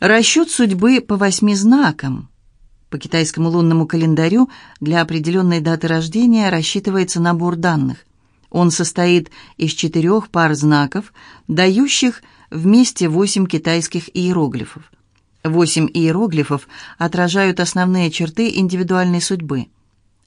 Расчет судьбы по восьми знакам. По китайскому лунному календарю для определенной даты рождения рассчитывается набор данных. Он состоит из четырех пар знаков, дающих вместе восемь китайских иероглифов. Восемь иероглифов отражают основные черты индивидуальной судьбы.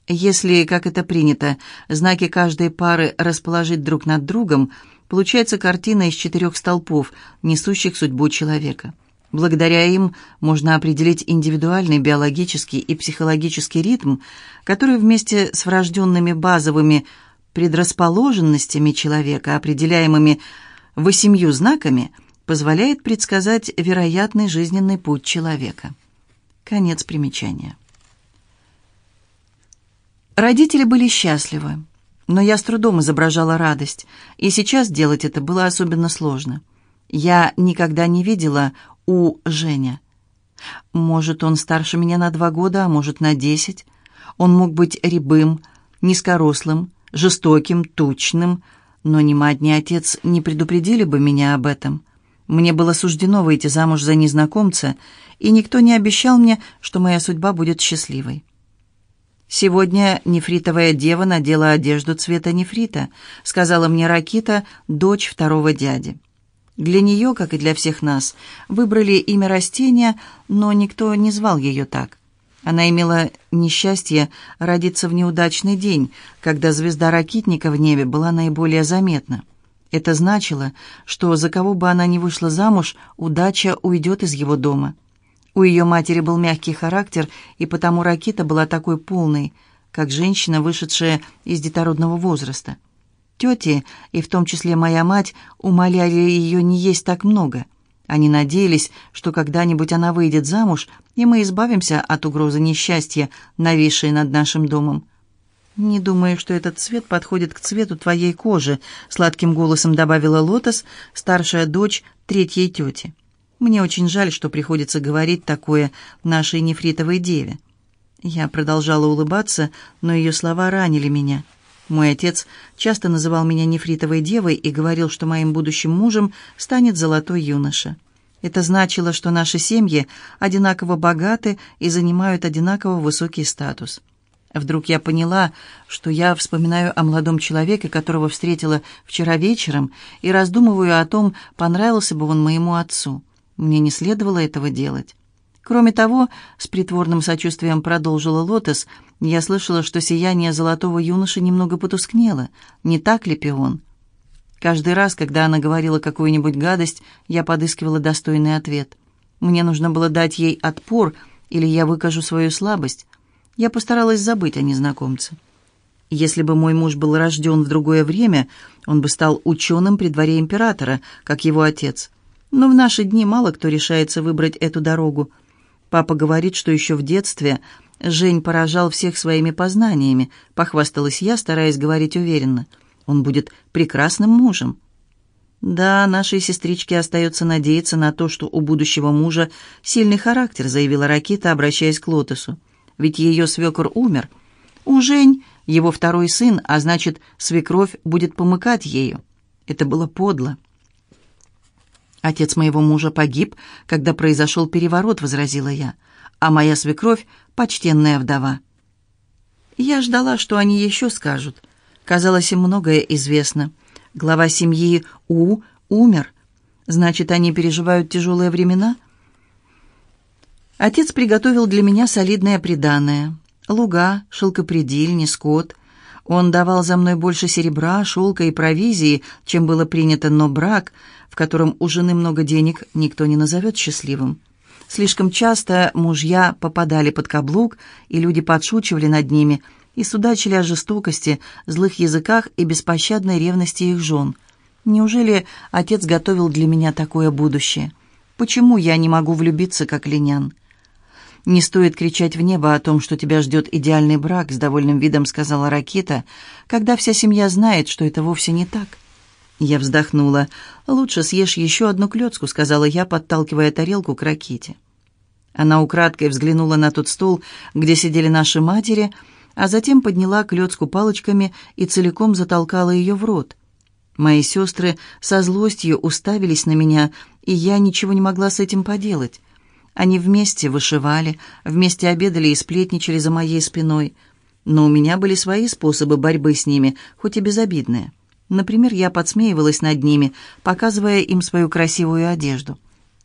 Если, как это принято, знаки каждой пары расположить друг над другом, получается картина из четырех столпов, несущих судьбу человека. Благодаря им можно определить индивидуальный биологический и психологический ритм, который вместе с врожденными базовыми предрасположенностями человека, определяемыми восемью знаками, позволяет предсказать вероятный жизненный путь человека. Конец примечания. Родители были счастливы, но я с трудом изображала радость, и сейчас делать это было особенно сложно. Я никогда не видела у Женя. Может, он старше меня на два года, а может, на десять. Он мог быть рябым, низкорослым, жестоким, тучным, но ни мать, ни отец не предупредили бы меня об этом. Мне было суждено выйти замуж за незнакомца, и никто не обещал мне, что моя судьба будет счастливой. «Сегодня нефритовая дева надела одежду цвета нефрита», сказала мне Ракита, дочь второго дяди. Для нее, как и для всех нас, выбрали имя растения, но никто не звал ее так. Она имела несчастье родиться в неудачный день, когда звезда ракитника в небе была наиболее заметна. Это значило, что за кого бы она ни вышла замуж, удача уйдет из его дома. У ее матери был мягкий характер, и потому Ракита была такой полной, как женщина, вышедшая из детородного возраста. Тети, и в том числе моя мать, умоляли ее не есть так много. Они надеялись, что когда-нибудь она выйдет замуж, и мы избавимся от угрозы несчастья, нависшей над нашим домом. «Не думаю, что этот цвет подходит к цвету твоей кожи», — сладким голосом добавила Лотос, старшая дочь третьей тети. «Мне очень жаль, что приходится говорить такое нашей нефритовой деве». Я продолжала улыбаться, но ее слова ранили меня. Мой отец часто называл меня нефритовой девой и говорил, что моим будущим мужем станет золотой юноша. Это значило, что наши семьи одинаково богаты и занимают одинаково высокий статус. Вдруг я поняла, что я вспоминаю о молодом человеке, которого встретила вчера вечером, и раздумываю о том, понравился бы он моему отцу. Мне не следовало этого делать. Кроме того, с притворным сочувствием продолжила Лотос, я слышала, что сияние золотого юноши немного потускнело. Не так ли, Пион? Каждый раз, когда она говорила какую-нибудь гадость, я подыскивала достойный ответ. Мне нужно было дать ей отпор, или я выкажу свою слабость. Я постаралась забыть о незнакомце. Если бы мой муж был рожден в другое время, он бы стал ученым при дворе императора, как его отец. Но в наши дни мало кто решается выбрать эту дорогу. Папа говорит, что еще в детстве Жень поражал всех своими познаниями, похвасталась я, стараясь говорить уверенно. Он будет прекрасным мужем. «Да, нашей сестричке остается надеяться на то, что у будущего мужа сильный характер», заявила Ракита, обращаясь к Лотосу. «Ведь ее свекор умер. У Жень его второй сын, а значит, свекровь будет помыкать ею. Это было подло». «Отец моего мужа погиб, когда произошел переворот», — возразила я, «а моя свекровь — почтенная вдова». Я ждала, что они еще скажут. Казалось, им многое известно. Глава семьи У умер. Значит, они переживают тяжелые времена? Отец приготовил для меня солидное приданое. Луга, шелкопредельни, скот. Он давал за мной больше серебра, шелка и провизии, чем было принято, но брак — в котором у жены много денег, никто не назовет счастливым. Слишком часто мужья попадали под каблук, и люди подшучивали над ними и судачили о жестокости, злых языках и беспощадной ревности их жен. Неужели отец готовил для меня такое будущее? Почему я не могу влюбиться, как линян? «Не стоит кричать в небо о том, что тебя ждет идеальный брак», — с довольным видом сказала Ракита, «когда вся семья знает, что это вовсе не так». Я вздохнула. «Лучше съешь еще одну клетку», — сказала я, подталкивая тарелку к ракете. Она украдкой взглянула на тот стол, где сидели наши матери, а затем подняла клетку палочками и целиком затолкала ее в рот. Мои сестры со злостью уставились на меня, и я ничего не могла с этим поделать. Они вместе вышивали, вместе обедали и сплетничали за моей спиной. Но у меня были свои способы борьбы с ними, хоть и безобидные. Например, я подсмеивалась над ними, показывая им свою красивую одежду.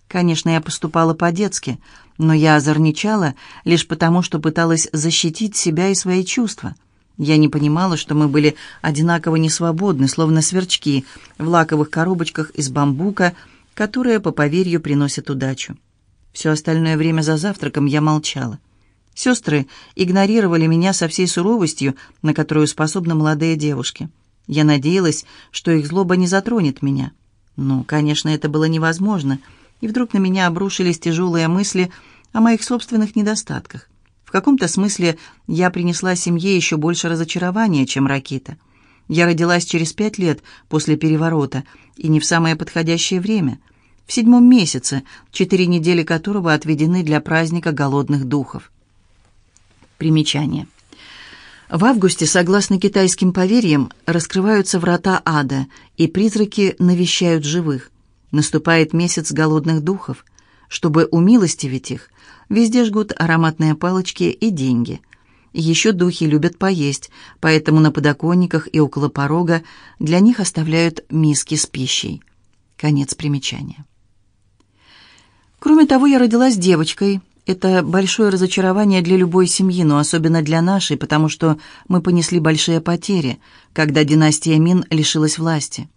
Конечно, я поступала по-детски, но я озорничала лишь потому, что пыталась защитить себя и свои чувства. Я не понимала, что мы были одинаково несвободны, словно сверчки в лаковых коробочках из бамбука, которые, по поверью, приносят удачу. Все остальное время за завтраком я молчала. Сестры игнорировали меня со всей суровостью, на которую способны молодые девушки. Я надеялась, что их злоба не затронет меня. Ну, конечно, это было невозможно — и вдруг на меня обрушились тяжелые мысли о моих собственных недостатках. В каком-то смысле я принесла семье еще больше разочарования, чем Ракита. Я родилась через пять лет после переворота, и не в самое подходящее время, в седьмом месяце, четыре недели которого отведены для праздника голодных духов. Примечание. В августе, согласно китайским поверьям, раскрываются врата ада, и призраки навещают живых. Наступает месяц голодных духов. Чтобы умилостивить их, везде жгут ароматные палочки и деньги. Еще духи любят поесть, поэтому на подоконниках и около порога для них оставляют миски с пищей. Конец примечания. Кроме того, я родилась девочкой. Это большое разочарование для любой семьи, но особенно для нашей, потому что мы понесли большие потери, когда династия Мин лишилась власти.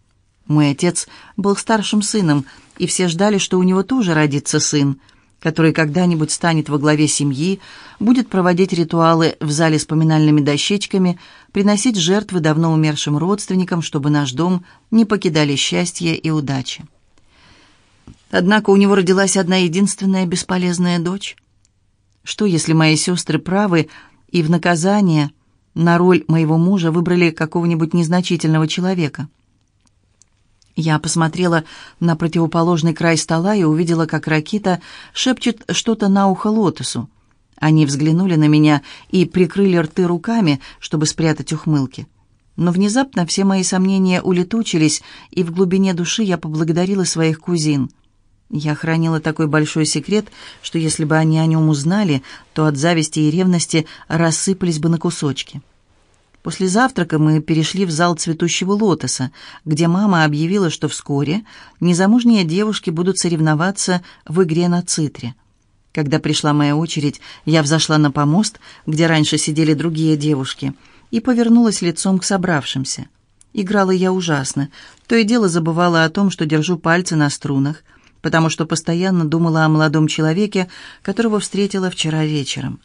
Мой отец был старшим сыном, и все ждали, что у него тоже родится сын, который когда-нибудь станет во главе семьи, будет проводить ритуалы в зале с поминальными дощечками, приносить жертвы давно умершим родственникам, чтобы наш дом не покидали счастье и удачи. Однако у него родилась одна единственная бесполезная дочь. Что, если мои сестры правы, и в наказание на роль моего мужа выбрали какого-нибудь незначительного человека?» Я посмотрела на противоположный край стола и увидела, как Ракита шепчет что-то на ухо Лотосу. Они взглянули на меня и прикрыли рты руками, чтобы спрятать ухмылки. Но внезапно все мои сомнения улетучились, и в глубине души я поблагодарила своих кузин. Я хранила такой большой секрет, что если бы они о нем узнали, то от зависти и ревности рассыпались бы на кусочки. После завтрака мы перешли в зал цветущего лотоса, где мама объявила, что вскоре незамужние девушки будут соревноваться в игре на цитре. Когда пришла моя очередь, я взошла на помост, где раньше сидели другие девушки, и повернулась лицом к собравшимся. Играла я ужасно, то и дело забывала о том, что держу пальцы на струнах, потому что постоянно думала о молодом человеке, которого встретила вчера вечером.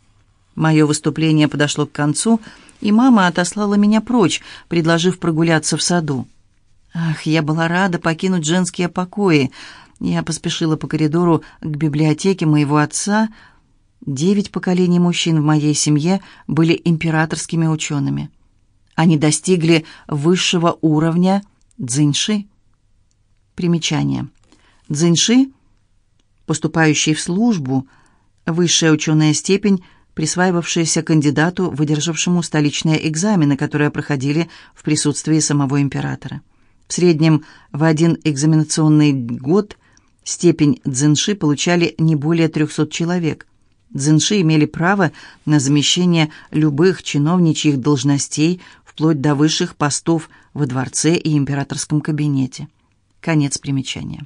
Мое выступление подошло к концу — и мама отослала меня прочь, предложив прогуляться в саду. Ах, я была рада покинуть женские покои. Я поспешила по коридору к библиотеке моего отца. Девять поколений мужчин в моей семье были императорскими учеными. Они достигли высшего уровня дзиньши. Примечание. Дзиньши, поступающий в службу, высшая ученая степень – присваивавшиеся кандидату, выдержавшему столичные экзамены, которые проходили в присутствии самого императора. В среднем в один экзаменационный год степень дзинши получали не более 300 человек. Дзинши имели право на замещение любых чиновничьих должностей, вплоть до высших постов во дворце и императорском кабинете. Конец примечания.